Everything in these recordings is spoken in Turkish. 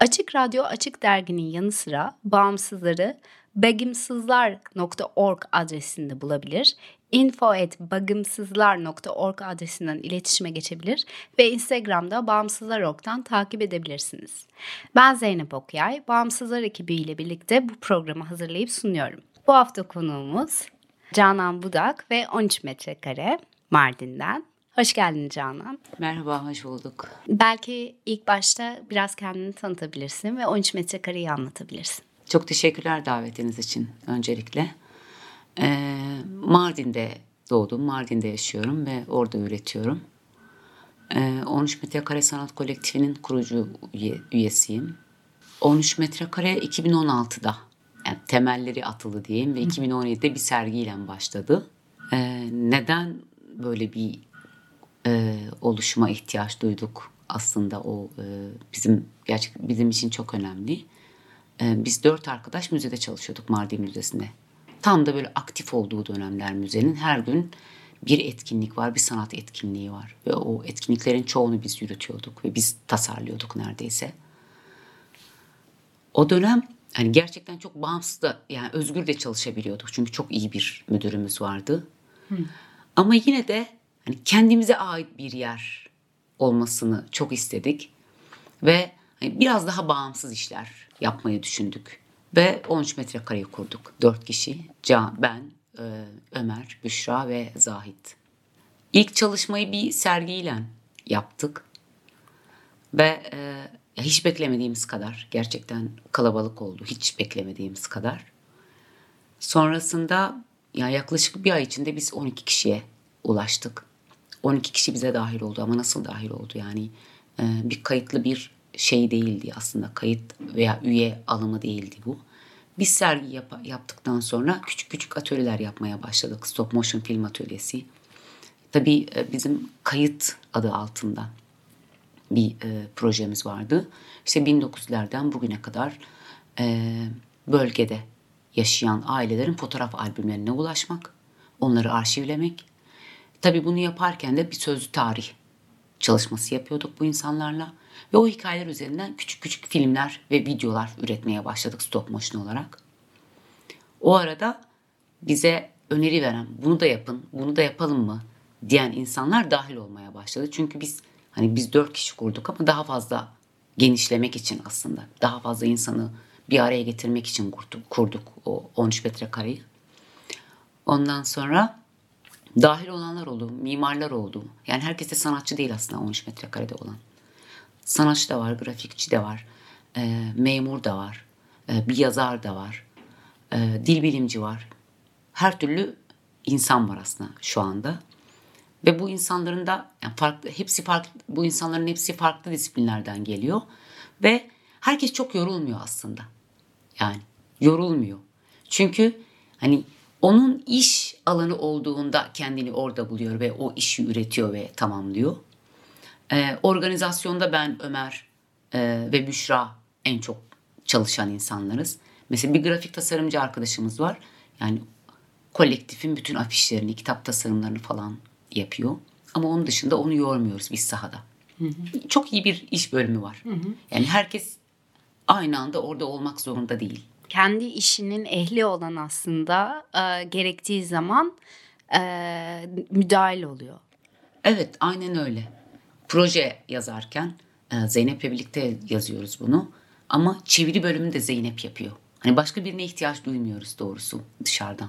Açık Radyo Açık Dergi'nin yanı sıra bağımsızları bagimsızlar.org adresinde bulabilir, info.bagımsızlar.org adresinden iletişime geçebilir ve Instagram'da Bağımsızlar.org'dan takip edebilirsiniz. Ben Zeynep Okyay, Bağımsızlar ekibiyle birlikte bu programı hazırlayıp sunuyorum. Bu hafta konuğumuz Canan Budak ve 13 metrekare Mardin'den. Hoş geldin Canan. Merhaba, hoş bulduk. Belki ilk başta biraz kendini tanıtabilirsin ve 13 metrekareyi anlatabilirsin. Çok teşekkürler davetiniz için öncelikle. Ee, Mardin'de doğdum, Mardin'de yaşıyorum ve orada üretiyorum. Ee, 13 Metrekare Sanat Kolektifi'nin kurucu üye, üyesiyim. 13 Metrekare 2016'da yani temelleri atıldı diyeyim ve 2017'de bir sergiyle başladı. Ee, neden böyle bir e, oluşuma ihtiyaç duyduk aslında o e, bizim gerçek bizim için çok önemli. E, biz dört arkadaş müzede çalışıyorduk Mardin Müzesi'nde. Tam da böyle aktif olduğu dönemler müzenin her gün bir etkinlik var, bir sanat etkinliği var ve o etkinliklerin çoğunu biz yürütüyorduk ve biz tasarlıyorduk neredeyse. O dönem hani gerçekten çok bağımsız da yani özgür de çalışabiliyorduk çünkü çok iyi bir müdürümüz vardı. Hı. Ama yine de kendimize ait bir yer olmasını çok istedik ve hani biraz daha bağımsız işler yapmayı düşündük ve 13 metrekareyi kurduk. Dört kişi, Can, ben, e, Ömer, Büşra ve Zahit. İlk çalışmayı bir sergiyle yaptık ve e, hiç beklemediğimiz kadar gerçekten kalabalık oldu. Hiç beklemediğimiz kadar. Sonrasında ya yaklaşık bir ay içinde biz 12 kişiye ulaştık. 12 kişi bize dahil oldu ama nasıl dahil oldu yani e, bir kayıtlı bir şey değildi aslında kayıt veya üye alımı değildi bu. Biz sergi yap- yaptıktan sonra küçük küçük atölyeler yapmaya başladık. Stop motion film atölyesi. Tabii e, bizim kayıt adı altında bir e, projemiz vardı. İşte 1900'lerden bugüne kadar e, bölgede yaşayan ailelerin fotoğraf albümlerine ulaşmak, onları arşivlemek Tabii bunu yaparken de bir sözlü tarih çalışması yapıyorduk bu insanlarla. Ve o hikayeler üzerinden küçük küçük filmler ve videolar üretmeye başladık stop motion olarak. O arada bize öneri veren bunu da yapın, bunu da yapalım mı diyen insanlar dahil olmaya başladı. Çünkü biz hani biz dört kişi kurduk ama daha fazla genişlemek için aslında daha fazla insanı bir araya getirmek için kurduk, kurduk o 13 metrekareyi. Ondan sonra dahil olanlar oldu, mimarlar oldu. Yani herkes de sanatçı değil aslında 13 metrekarede olan. Sanatçı da var, grafikçi de var, e, memur da var, e, bir yazar da var, e, dil bilimci var. Her türlü insan var aslında şu anda. Ve bu insanların da yani farklı, hepsi farklı, bu insanların hepsi farklı disiplinlerden geliyor. Ve herkes çok yorulmuyor aslında. Yani yorulmuyor. Çünkü hani onun iş alanı olduğunda kendini orada buluyor ve o işi üretiyor ve tamamlıyor. Ee, organizasyonda ben Ömer e, ve Büşra en çok çalışan insanlarız. Mesela bir grafik tasarımcı arkadaşımız var. Yani kolektifin bütün afişlerini, kitap tasarımlarını falan yapıyor. Ama onun dışında onu yormuyoruz biz sahada. Hı hı. Çok iyi bir iş bölümü var. Hı hı. Yani herkes aynı anda orada olmak zorunda değil kendi işinin ehli olan aslında e, gerektiği zaman e, müdahil oluyor. Evet aynen öyle. Proje yazarken e, Zeynep'le birlikte yazıyoruz bunu. Ama çeviri bölümünü de Zeynep yapıyor. Hani başka birine ihtiyaç duymuyoruz doğrusu dışarıdan.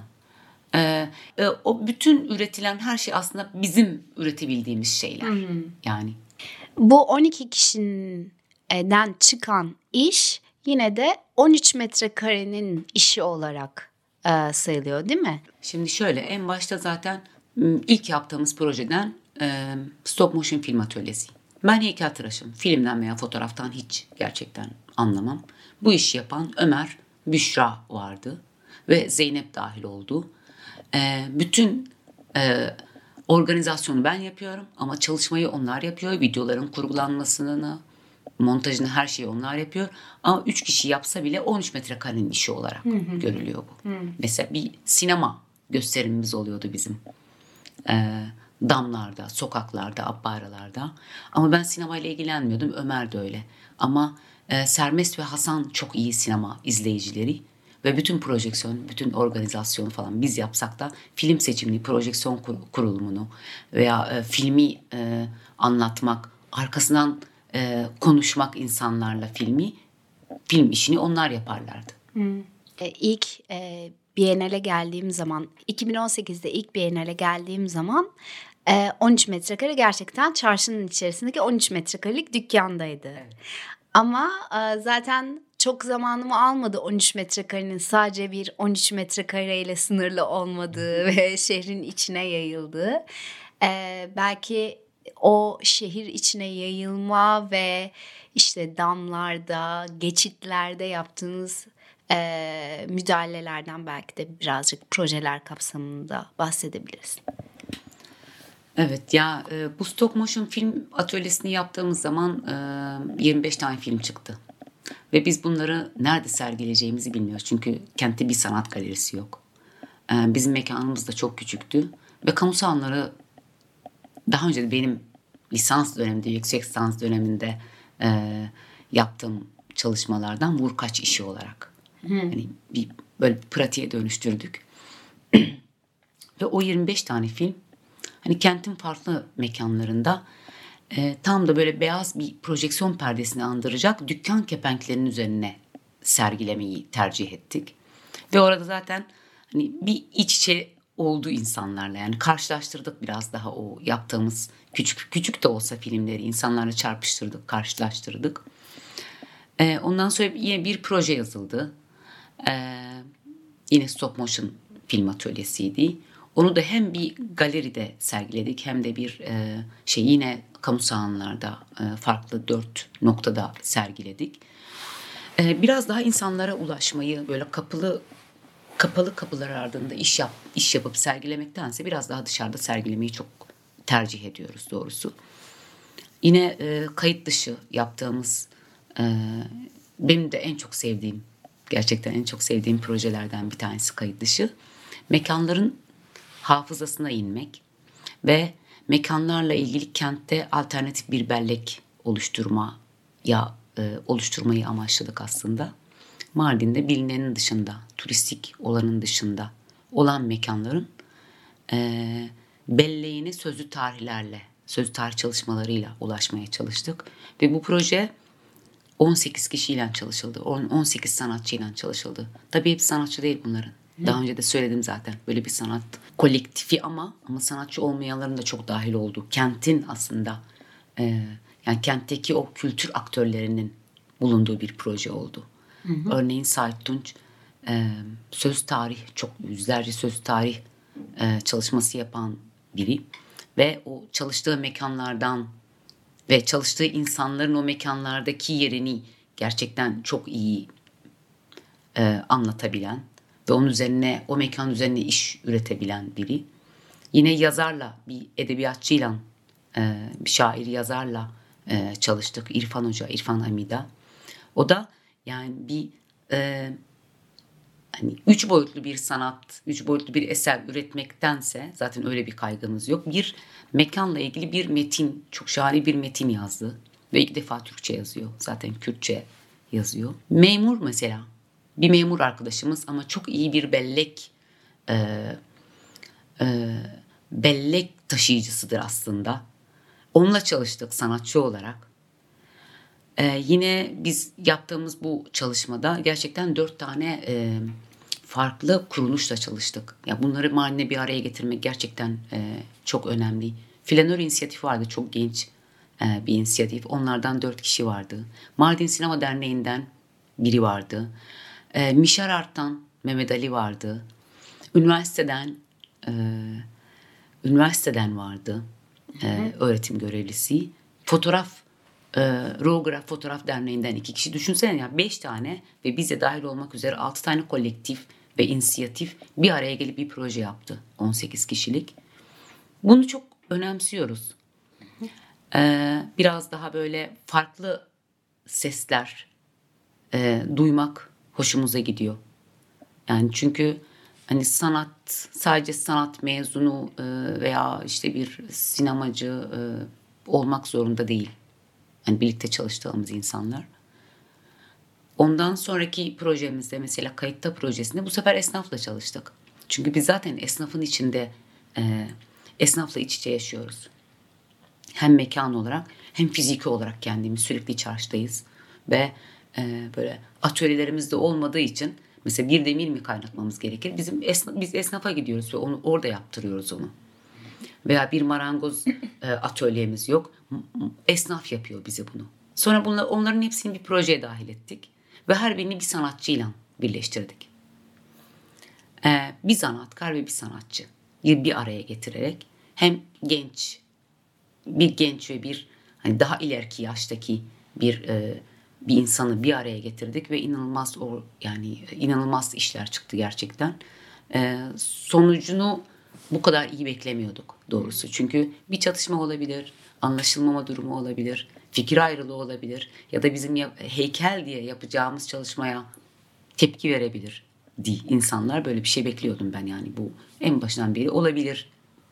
Ee, e, o bütün üretilen her şey aslında bizim üretebildiğimiz şeyler. Yani Bu 12 kişiden çıkan iş yine de 13 metrekarenin işi olarak e, sayılıyor değil mi? Şimdi şöyle en başta zaten ilk yaptığımız projeden e, stop motion film atölyesi. Ben heykeltıraşım. Filmden veya fotoğraftan hiç gerçekten anlamam. Bu işi yapan Ömer, Büşra vardı ve Zeynep dahil oldu. E, bütün e, organizasyonu ben yapıyorum ama çalışmayı onlar yapıyor. Videoların kurgulanmasını, montajını her şeyi onlar yapıyor. Ama üç kişi yapsa bile 13 metrekarenin işi olarak görülüyor bu. Mesela bir sinema gösterimimiz oluyordu bizim. Ee, damlarda, sokaklarda, abbaralarda. Ama ben sinemayla ilgilenmiyordum. Ömer de öyle. Ama e, Sermest ve Hasan çok iyi sinema izleyicileri. Ve bütün projeksiyon, bütün organizasyonu falan biz yapsak da film seçimini, projeksiyon kur- kurulumunu veya e, filmi e, anlatmak, arkasından e, konuşmak insanlarla filmi, film işini onlar yaparlardı. E, ilk e, Biennale geldiğim zaman 2018'de ilk Biennale geldiğim zaman e, 13 metrekare gerçekten çarşının içerisindeki 13 metrekarelik dükkandaydı. Ama e, zaten çok zamanımı almadı 13 metrekarenin sadece bir 13 metrekareyle sınırlı olmadığı ve şehrin içine yayıldığı. E, belki o şehir içine yayılma ve işte damlarda, geçitlerde yaptığınız e, müdahalelerden belki de birazcık projeler kapsamında bahsedebiliriz. Evet ya e, bu stop motion film atölyesini yaptığımız zaman e, 25 tane film çıktı. Ve biz bunları nerede sergileyeceğimizi bilmiyoruz. Çünkü kentte bir sanat galerisi yok. E, bizim mekanımız da çok küçüktü. Ve kamu sahanları daha önce de benim lisans döneminde, yüksek lisans döneminde e, yaptığım çalışmalardan vurkaç işi olarak. Yani bir böyle pratiğe dönüştürdük. Ve o 25 tane film hani kentin farklı mekanlarında e, tam da böyle beyaz bir projeksiyon perdesini andıracak dükkan kepenklerinin üzerine sergilemeyi tercih ettik. Ve orada zaten hani bir iç içe oldu insanlarla yani karşılaştırdık biraz daha o yaptığımız küçük küçük de olsa filmleri insanlarla çarpıştırdık, karşılaştırdık. E, ondan sonra yine bir proje yazıldı. E, yine stop motion film atölyesiydi. Onu da hem bir galeride sergiledik hem de bir e, şey yine kamu sahanlarda e, farklı dört noktada sergiledik. E, biraz daha insanlara ulaşmayı böyle kapılı kapalı kapılar ardında iş yap iş yapıp sergilemektense biraz daha dışarıda sergilemeyi çok tercih ediyoruz doğrusu. Yine e, kayıt dışı yaptığımız e, benim de en çok sevdiğim gerçekten en çok sevdiğim projelerden bir tanesi kayıt dışı. Mekanların hafızasına inmek ve mekanlarla ilgili kentte alternatif bir bellek oluşturmaya e, oluşturmayı amaçladık aslında. Mardin'de bilinenin dışında, turistik olanın dışında olan mekanların e, belleğine sözlü tarihlerle, sözlü tarih çalışmalarıyla ulaşmaya çalıştık. Ve bu proje 18 kişiyle çalışıldı. 18 sanatçıyla çalışıldı. Tabii hepsi sanatçı değil bunların. Daha önce de söyledim zaten. Böyle bir sanat kolektifi ama ama sanatçı olmayanların da çok dahil olduğu. Kentin aslında e, yani kentteki o kültür aktörlerinin bulunduğu bir proje oldu. Hı hı. Örneğin Sait Tunç e, söz tarih çok yüzlerce söz tarih e, çalışması yapan biri ve o çalıştığı mekanlardan ve çalıştığı insanların o mekanlardaki yerini gerçekten çok iyi e, anlatabilen ve onun üzerine o mekan üzerine iş üretebilen biri. Yine yazarla bir edebiyatçıyla e, bir şair yazarla e, çalıştık. İrfan Hoca, İrfan Hamida. O da yani bir e, hani üç boyutlu bir sanat, üç boyutlu bir eser üretmektense zaten öyle bir kaygımız yok. Bir mekanla ilgili bir metin, çok şahane bir metin yazdı. Ve ilk defa Türkçe yazıyor. Zaten Kürtçe yazıyor. Memur mesela. Bir memur arkadaşımız ama çok iyi bir bellek e, e, bellek taşıyıcısıdır aslında. Onunla çalıştık sanatçı olarak. Ee, yine biz yaptığımız bu çalışmada gerçekten dört tane e, farklı kuruluşla çalıştık. Ya bunları Mardin'e bir araya getirmek gerçekten e, çok önemli. Flanör inisiyatifi vardı çok genç e, bir inisiyatif. Onlardan dört kişi vardı. Mardin Sinema Derneği'nden biri vardı. E, Mişar Art'tan Mehmet Ali vardı. Üniversiteden e, üniversiteden vardı e, öğretim görevlisi. Fotoğraf e, Rograf Fotoğraf Derneği'nden iki kişi. Düşünsene ya beş tane ve bize dahil olmak üzere altı tane kolektif ve inisiyatif bir araya gelip bir proje yaptı. 18 kişilik. Bunu çok önemsiyoruz. Ee, biraz daha böyle farklı sesler e, duymak hoşumuza gidiyor. Yani çünkü hani sanat sadece sanat mezunu e, veya işte bir sinemacı e, olmak zorunda değil. Hani birlikte çalıştığımız insanlar. Ondan sonraki projemizde mesela kayıtta projesinde bu sefer esnafla çalıştık. Çünkü biz zaten esnafın içinde e, esnafla iç içe yaşıyoruz. Hem mekan olarak hem fiziki olarak kendimiz sürekli çarşıdayız. Ve e, böyle atölyelerimiz de olmadığı için mesela bir demir mi kaynatmamız gerekir? Bizim esna, biz esnafa gidiyoruz ve onu orada yaptırıyoruz onu. Veya bir marangoz e, atölyemiz yok. Esnaf yapıyor bize bunu. Sonra bunlar, onların hepsini bir projeye dahil ettik. Ve her birini bir sanatçıyla birleştirdik. Ee, bir sanatkar ve bir sanatçı bir araya getirerek hem genç bir genç ve bir hani daha ileriki yaştaki bir e, bir insanı bir araya getirdik ve inanılmaz o yani inanılmaz işler çıktı gerçekten. E, sonucunu bu kadar iyi beklemiyorduk doğrusu. Çünkü bir çatışma olabilir, anlaşılmama durumu olabilir, fikir ayrılığı olabilir ya da bizim heykel diye yapacağımız çalışmaya tepki verebilir di insanlar böyle bir şey bekliyordum ben yani bu en başından beri olabilir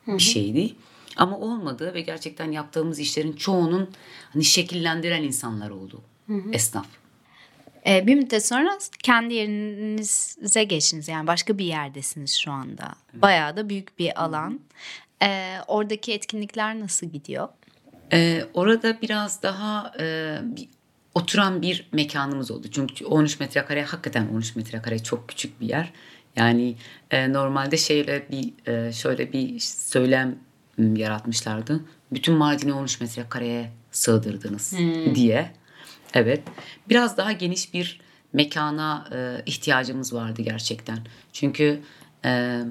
bir şeydi. Ama olmadı ve gerçekten yaptığımız işlerin çoğunun hani şekillendiren insanlar oldu. Esnaf. Ee, bir müddet sonra kendi yerinize geçtiniz. Yani başka bir yerdesiniz şu anda. Bayağı da büyük bir alan. Ee, oradaki etkinlikler nasıl gidiyor? Ee, orada biraz daha e, bir, oturan bir mekanımız oldu. Çünkü 13 metrekare hakikaten 13 metrekare çok küçük bir yer. Yani e, normalde şeyle bir e, şöyle bir söylem yaratmışlardı. Bütün Mardin'i 13 metrekareye sığdırdınız hmm. diye. Evet. Biraz daha geniş bir mekana e, ihtiyacımız vardı gerçekten. Çünkü e,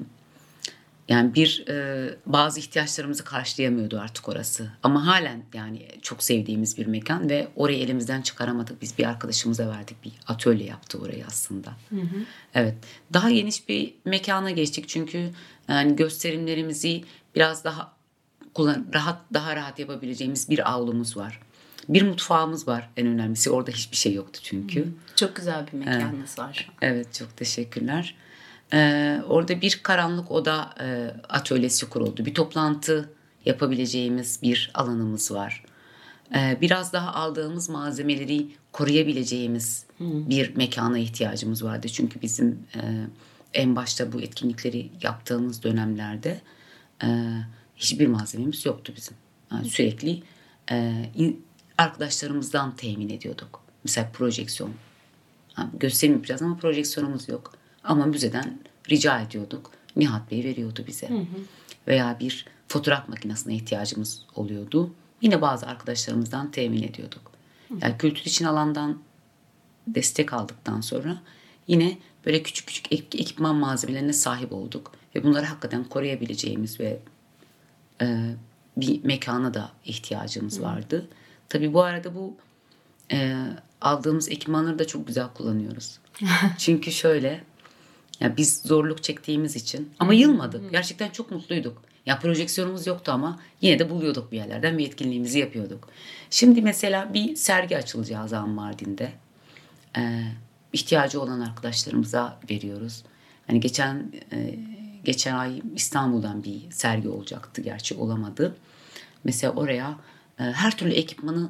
yani bir e, bazı ihtiyaçlarımızı karşılayamıyordu artık orası. Ama halen yani çok sevdiğimiz bir mekan ve orayı elimizden çıkaramadık. Biz bir arkadaşımıza verdik. Bir atölye yaptı orayı aslında. Hı hı. Evet. Daha geniş bir mekana geçtik çünkü yani gösterimlerimizi biraz daha kullan rahat daha rahat yapabileceğimiz bir avlumuz var. Bir mutfağımız var en önemlisi. Orada hiçbir şey yoktu çünkü. Çok güzel bir mekanınız evet. var. Evet çok teşekkürler. Ee, orada bir karanlık oda e, atölyesi kuruldu. Bir toplantı yapabileceğimiz bir alanımız var. Ee, biraz daha aldığımız malzemeleri koruyabileceğimiz hmm. bir mekana ihtiyacımız vardı. Çünkü bizim e, en başta bu etkinlikleri yaptığımız dönemlerde e, hiçbir malzememiz yoktu bizim. Yani sürekli e, in, arkadaşlarımızdan temin ediyorduk. Mesela projeksiyon. Yani gösterim yapacağız ama projeksiyonumuz yok. Ama müzeden rica ediyorduk. Nihat Bey veriyordu bize. Hı hı. Veya bir fotoğraf makinesine ihtiyacımız oluyordu. Yine bazı arkadaşlarımızdan temin ediyorduk. Yani kültür için alandan destek aldıktan sonra yine böyle küçük küçük ekipman malzemelerine sahip olduk. Ve bunları hakikaten koruyabileceğimiz ve e, bir mekana da ihtiyacımız vardı. Tabii bu arada bu e, aldığımız ekipmanları da çok güzel kullanıyoruz. Çünkü şöyle ya biz zorluk çektiğimiz için ama yılmadık. Gerçekten çok mutluyduk. Ya projeksiyonumuz yoktu ama yine de buluyorduk bir yerlerden bir etkinliğimizi yapıyorduk. Şimdi mesela bir sergi açılacağı zaman Mardin'de. Ee, ihtiyacı olan arkadaşlarımıza veriyoruz. Hani geçen e, geçen ay İstanbul'dan bir sergi olacaktı. Gerçi olamadı. Mesela oraya her türlü ekipmanı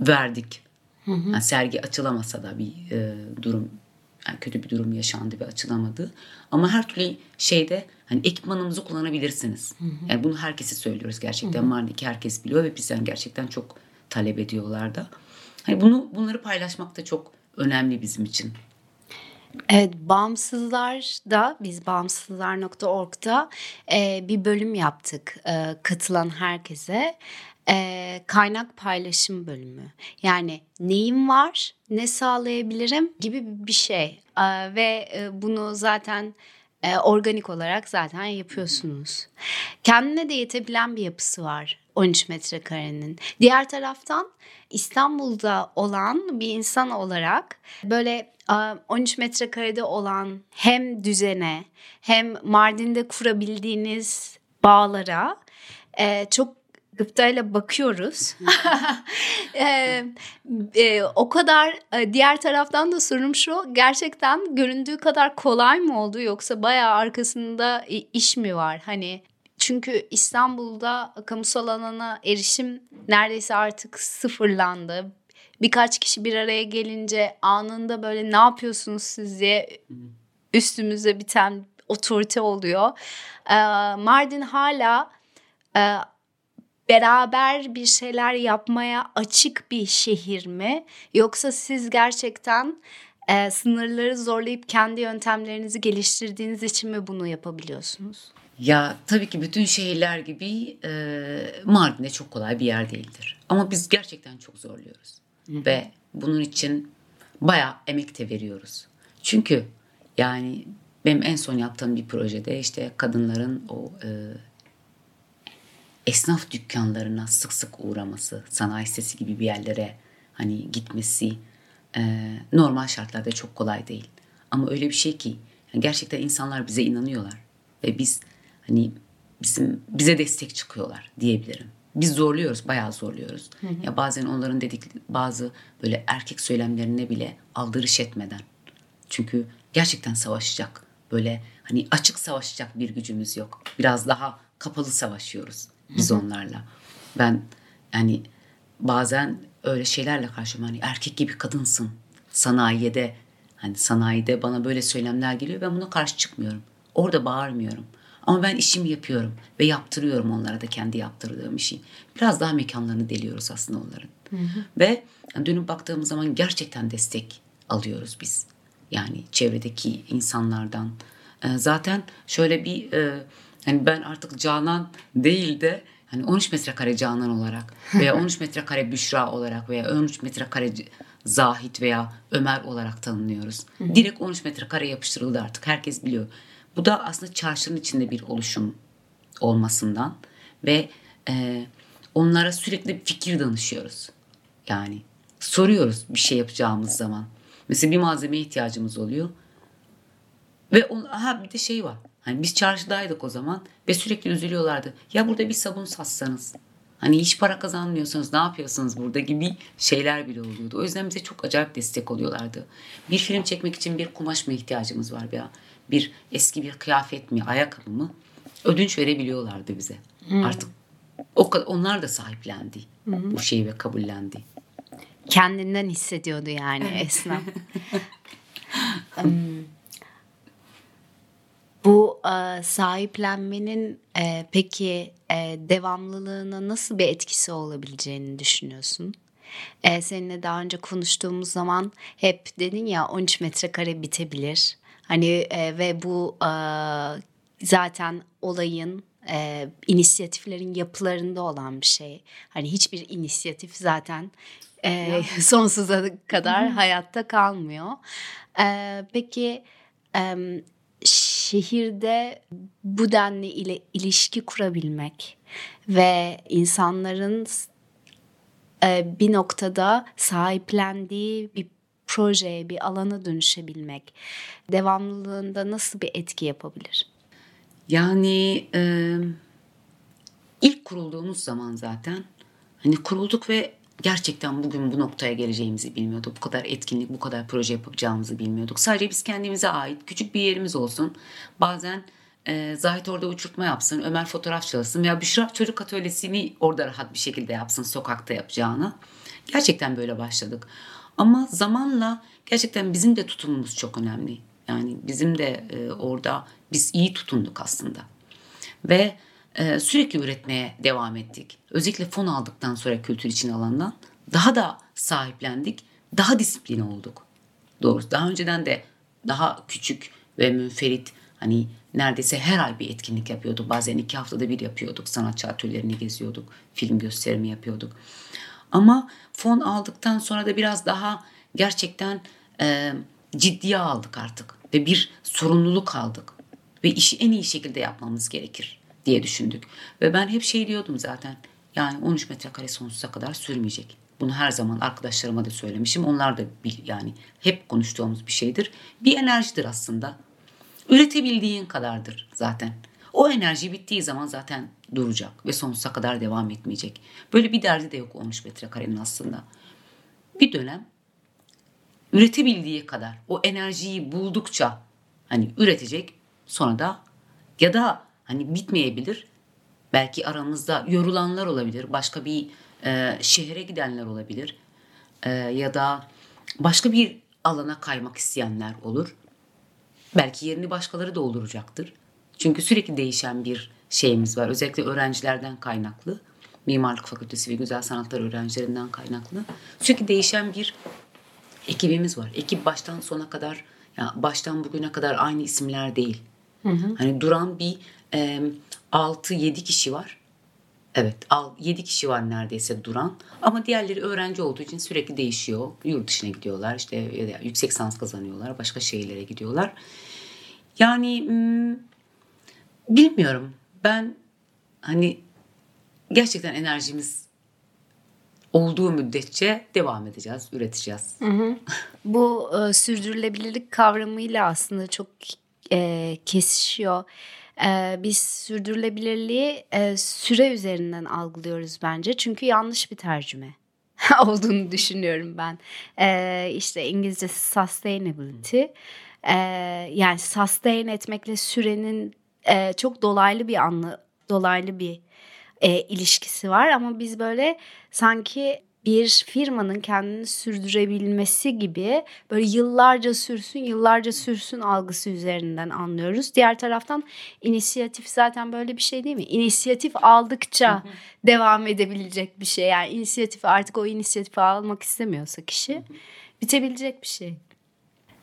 verdik. Hı hı. Yani sergi açılamasa da bir e, durum yani kötü bir durum yaşandı ve açılamadı. Ama her türlü şeyde hani ekipmanımızı kullanabilirsiniz. Yani bunu herkese söylüyoruz gerçekten. Mardin'deki herkes biliyor ve bizden gerçekten çok talep ediyorlar da. Hani bunu bunları paylaşmak da çok önemli bizim için. Evet, bağımsızlar da biz bağımsızlar.org'da e, bir bölüm yaptık e, katılan herkese. E, kaynak paylaşım bölümü. Yani neyim var, ne sağlayabilirim gibi bir şey. E, ve bunu zaten e, organik olarak zaten yapıyorsunuz. Kendine de yetebilen bir yapısı var 13 metrekarenin. Diğer taraftan İstanbul'da olan bir insan olarak böyle 13 metrekarede olan hem düzene hem Mardin'de kurabildiğiniz bağlara çok gıptayla bakıyoruz. e, e, o kadar e, diğer taraftan da sorum şu gerçekten göründüğü kadar kolay mı oldu yoksa bayağı arkasında iş mi var? Hani çünkü İstanbul'da kamusal alana erişim neredeyse artık sıfırlandı. Birkaç kişi bir araya gelince anında böyle ne yapıyorsunuz siz diye üstümüze biten otorite oluyor. Mardin hala beraber bir şeyler yapmaya açık bir şehir mi? Yoksa siz gerçekten e, sınırları zorlayıp kendi yöntemlerinizi geliştirdiğiniz için mi bunu yapabiliyorsunuz? Ya tabii ki bütün şehirler gibi e, Mardin'de çok kolay bir yer değildir. Ama biz gerçekten çok zorluyoruz. Hı. Ve bunun için bayağı emek de veriyoruz. Çünkü yani benim en son yaptığım bir projede işte kadınların o e, esnaf dükkanlarına sık sık uğraması, sanayi sitesi gibi bir yerlere hani gitmesi e, normal şartlarda çok kolay değil. Ama öyle bir şey ki yani gerçekten insanlar bize inanıyorlar ve biz hani bizim bize destek çıkıyorlar diyebilirim. Biz zorluyoruz, bayağı zorluyoruz. Hı hı. Ya bazen onların dedik bazı böyle erkek söylemlerine bile aldırış etmeden. Çünkü gerçekten savaşacak. Böyle hani açık savaşacak bir gücümüz yok. Biraz daha kapalı savaşıyoruz biz onlarla. Ben yani bazen öyle şeylerle karşıma hani erkek gibi kadınsın. Sanayide hani sanayide bana böyle söylemler geliyor ben buna karşı çıkmıyorum. Orada bağırmıyorum. Ama ben işimi yapıyorum ve yaptırıyorum onlara da kendi yaptırdığım işi. Biraz daha mekanlarını deliyoruz aslında onların. Hı hı. Ve dönüp baktığımız zaman gerçekten destek alıyoruz biz. Yani çevredeki insanlardan. Zaten şöyle bir hani ben artık Canan değil de hani 13 metrekare Canan olarak veya 13 metrekare Büşra olarak veya 13 metrekare Zahit veya Ömer olarak tanınıyoruz. Direkt 13 metrekare yapıştırıldı artık. Herkes biliyor. Bu da aslında çarşının içinde bir oluşum olmasından ve e, onlara sürekli fikir danışıyoruz. Yani soruyoruz bir şey yapacağımız zaman. Mesela bir malzemeye ihtiyacımız oluyor. Ve on, aha bir de şey var. Hani biz çarşıdaydık o zaman ve sürekli üzülüyorlardı. Ya burada bir sabun satsanız. Hani hiç para kazanmıyorsanız ne yapıyorsunuz burada gibi şeyler bile oluyordu. O yüzden bize çok acayip destek oluyorlardı. Bir film çekmek için bir kumaş mı ihtiyacımız var ya? bir eski bir kıyafet mi, ayakkabı mı ödünç verebiliyorlardı bize. Hmm. Artık o onlar da sahiplendi hmm. bu şeyi ve kabullendi. Kendinden hissediyordu yani esnaf. um, bu e, sahiplenmenin e, peki e, devamlılığına nasıl bir etkisi olabileceğini düşünüyorsun? E, seninle daha önce konuştuğumuz zaman hep dedin ya 13 metrekare bitebilir. Hani e, ve bu e, zaten olayın e, inisiyatiflerin yapılarında olan bir şey. Hani hiçbir inisiyatif zaten e, sonsuza kadar hayatta kalmıyor. E, peki e, şehirde bu denli ile ilişki kurabilmek ve insanların e, bir noktada sahiplendiği bir projeye, bir alana dönüşebilmek devamlılığında nasıl bir etki yapabilir? Yani e, ilk kurulduğumuz zaman zaten hani kurulduk ve gerçekten bugün bu noktaya geleceğimizi bilmiyorduk. Bu kadar etkinlik, bu kadar proje yapacağımızı bilmiyorduk. Sadece biz kendimize ait küçük bir yerimiz olsun. Bazen e, Zahit orada uçurtma yapsın, Ömer fotoğraf çalışsın veya Büşra çocuk atölyesini orada rahat bir şekilde yapsın sokakta yapacağını. Gerçekten böyle başladık. Ama zamanla gerçekten bizim de tutumumuz çok önemli. Yani bizim de e, orada biz iyi tutunduk aslında. Ve e, sürekli üretmeye devam ettik. Özellikle fon aldıktan sonra kültür için alandan daha da sahiplendik. Daha disiplin olduk. Doğrusu daha önceden de daha küçük ve münferit hani neredeyse her ay bir etkinlik yapıyorduk. Bazen iki haftada bir yapıyorduk. Sanatçı atölyelerini geziyorduk. Film gösterimi yapıyorduk. Ama fon aldıktan sonra da biraz daha gerçekten e, ciddiye aldık artık. Ve bir sorumluluk aldık. Ve işi en iyi şekilde yapmamız gerekir diye düşündük. Ve ben hep şey diyordum zaten. Yani 13 metrekare sonsuza kadar sürmeyecek. Bunu her zaman arkadaşlarıma da söylemişim. Onlar da bil, yani hep konuştuğumuz bir şeydir. Bir enerjidir aslında. Üretebildiğin kadardır zaten. O enerji bittiği zaman zaten duracak ve sonsuza kadar devam etmeyecek. Böyle bir derdi de yok 13 metrekarenin aslında. Bir dönem üretebildiği kadar o enerjiyi buldukça hani üretecek sonra da ya da hani bitmeyebilir. Belki aramızda yorulanlar olabilir. Başka bir e, şehre gidenler olabilir. E, ya da başka bir alana kaymak isteyenler olur. Belki yerini başkaları dolduracaktır. Çünkü sürekli değişen bir şeyimiz var. Özellikle öğrencilerden kaynaklı. Mimarlık Fakültesi ve Güzel Sanatlar öğrencilerinden kaynaklı. Sürekli değişen bir ekibimiz var. Ekip baştan sona kadar, yani baştan bugüne kadar aynı isimler değil. Hı hı. Hani duran bir e, 6-7 kişi var. Evet 7 kişi var neredeyse duran. Ama diğerleri öğrenci olduğu için sürekli değişiyor. Yurt dışına gidiyorlar işte yüksek sans kazanıyorlar. Başka şehirlere gidiyorlar. Yani bilmiyorum. Ben hani gerçekten enerjimiz olduğu müddetçe devam edeceğiz, üreteceğiz. Hı hı. Bu e, sürdürülebilirlik kavramıyla aslında çok e, kesişiyor. E, biz sürdürülebilirliği e, süre üzerinden algılıyoruz bence. Çünkü yanlış bir tercüme olduğunu düşünüyorum ben. E, işte İngilizcesi sustainability. E, yani sustain etmekle sürenin e, çok dolaylı bir anlı, dolaylı bir e, ilişkisi var ama biz böyle sanki bir firmanın kendini sürdürebilmesi gibi böyle yıllarca sürsün yıllarca sürsün algısı üzerinden anlıyoruz. Diğer taraftan inisiyatif zaten böyle bir şey değil mi? İnisiyatif aldıkça devam edebilecek bir şey. Yani inisiyatifi artık o inisiyatifi almak istemiyorsa kişi bitebilecek bir şey.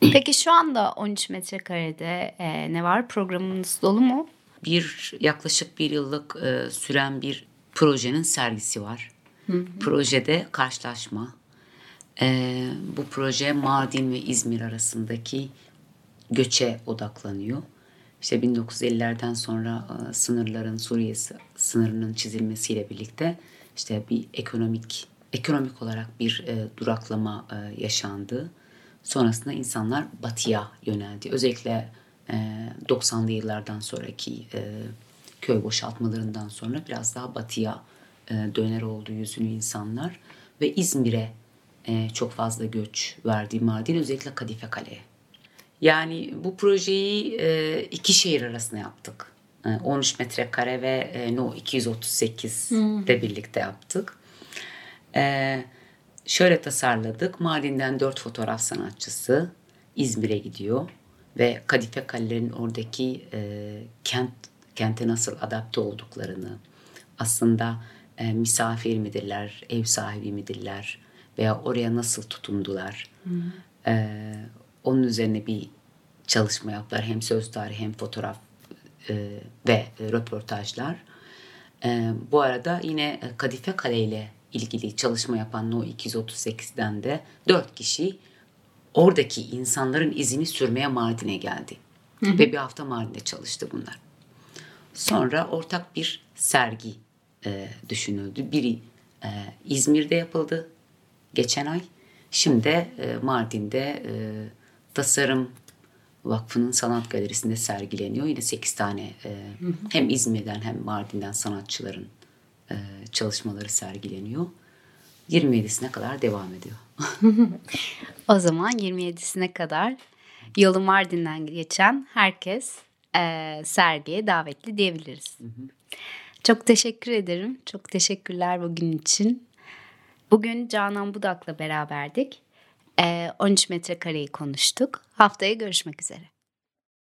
Peki şu anda 13 metrekarede e, ne var? Programınız dolu mu? Bir yaklaşık bir yıllık e, süren bir projenin sergisi var. Hı hı. Projede karşılaşma. E, bu proje Mardin ve İzmir arasındaki göçe odaklanıyor. İşte 1950'lerden sonra e, sınırların Suriye sınırının çizilmesiyle birlikte işte bir ekonomik ekonomik olarak bir e, duraklama e, yaşandı. Sonrasında insanlar batıya yöneldi. Özellikle e, 90'lı yıllardan sonraki e, köy boşaltmalarından sonra biraz daha batıya döner oldu yüzünü insanlar ve İzmir'e e, çok fazla göç verdi Mardin özellikle Kadife Kale'ye. Yani bu projeyi e, iki şehir arasında yaptık. 13 metrekare ve No 238 hmm. de birlikte yaptık. Şöyle tasarladık. Mardin'den dört fotoğraf sanatçısı İzmir'e gidiyor ve Kadife Kale'lerin oradaki kent kente nasıl adapte olduklarını, aslında e, misafir midirler, ev sahibi midirler veya oraya nasıl tutundular. E, onun üzerine bir çalışma yaptılar. Hem söz tarihi hem fotoğraf e, ve röportajlar. E, bu arada yine Kadife Kale ile ilgili çalışma yapan No 238'den de dört kişi oradaki insanların izini sürmeye Mardin'e geldi. Hı hı. Ve bir hafta Mardin'de çalıştı bunlar. Sonra ortak bir sergi e, düşünüldü. Biri e, İzmir'de yapıldı geçen ay. Şimdi e, Mardin'de e, Tasarım Vakfı'nın sanat galerisinde sergileniyor. Yine 8 tane e, hem İzmir'den hem Mardin'den sanatçıların e, çalışmaları sergileniyor. 27'sine kadar devam ediyor. o zaman 27'sine kadar yolu Mardin'den geçen herkes e, sergiye davetli diyebiliriz. Hı hı. Çok teşekkür ederim. Çok teşekkürler bugün için. Bugün Canan Budak'la beraberdik. Ee, 13 metrekareyi konuştuk. Haftaya görüşmek üzere.